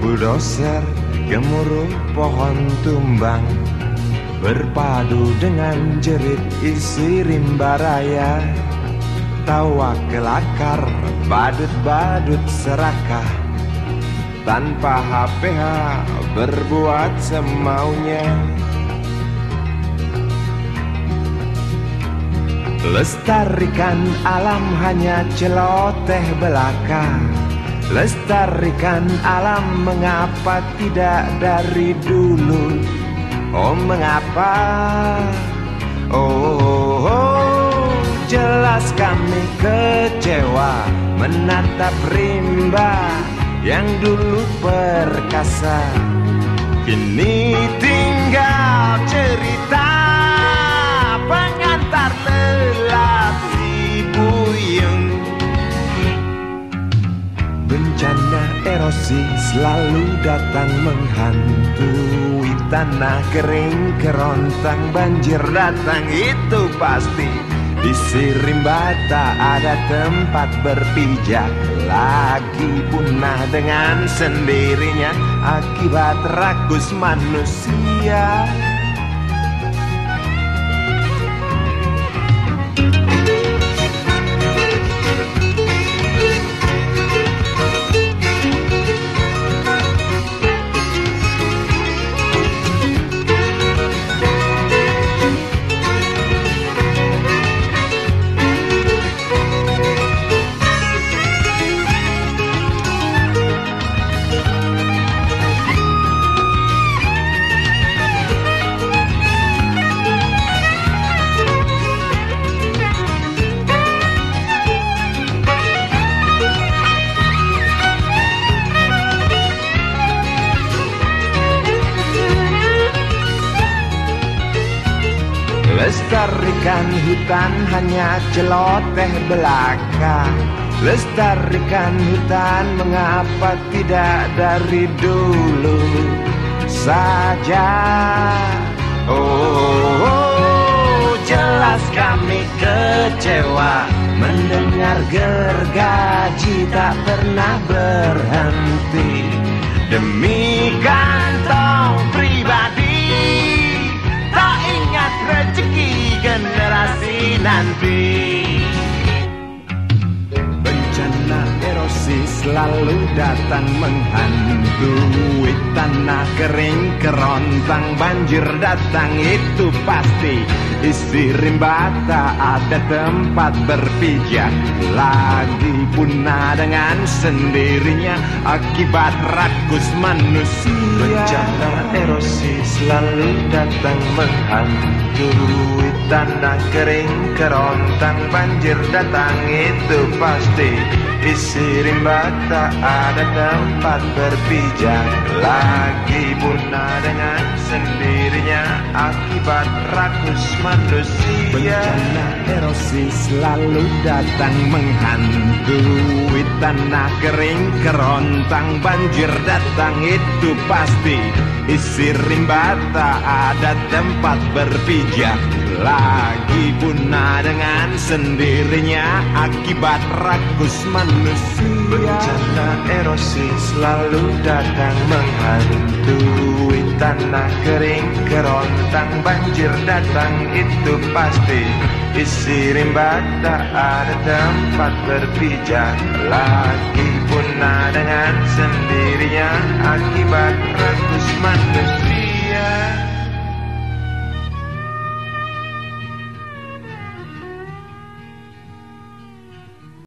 Bulldozer gemuruh pohon tumbang Berpadu dengan jerit isi rimba raya. Tawa kelakar badut-badut serakah Tanpa HPH berbuat semaunya. Lestarikan alam hanya celoteh belaka Lestarikan alam mengapa tidak dari dulu? Oh mengapa? Oh, oh, oh. Jelas kami kecewa Menatap rimba yang dulu perkasa. Kini tinggal cerita selalu datang menghantui Tanah kering kerontang banjir datang itu pasti. Di Sirimba tak ada tempat berpijak Lagi punah dengan sendirinya Akibat rakus manusia Lestarikan hutan hanya celoteh belaka. Lestarikan hutan mengapa tidak dari dulu saja? Oh, oh, jelas kami kecewa Mendengar gergaji tak pernah berhenti. Demi kantong erosi selalu datang menghantui Tanah kering kerontang banjir datang itu pasti Isi rimba. Tak ada tempat berpijak Lagi punah dengan sendirinya Akibat rakus manusia. Bencana erosi selalu datang menghantui Tanah kering kerontang banjir datang itu pasti Isi rimba tak ada tempat berpijak Lagi punah dengan sendirinya Akibat rakus manusia. Bencana erosi selalu datang menghantui Tanah kering kerontang banjir datang itu pasti. Isi rimba ada tempat berpijak Lagi punah dengan sendirinya Akibat rakus manusia. Bencana erosi selalu datang menghantui Tanah kering kerontang banjir datang itu pasti Isi rimba. Tak ada tempat berpijak. Lagi punah dengan sendirinya Akibat rakus manusia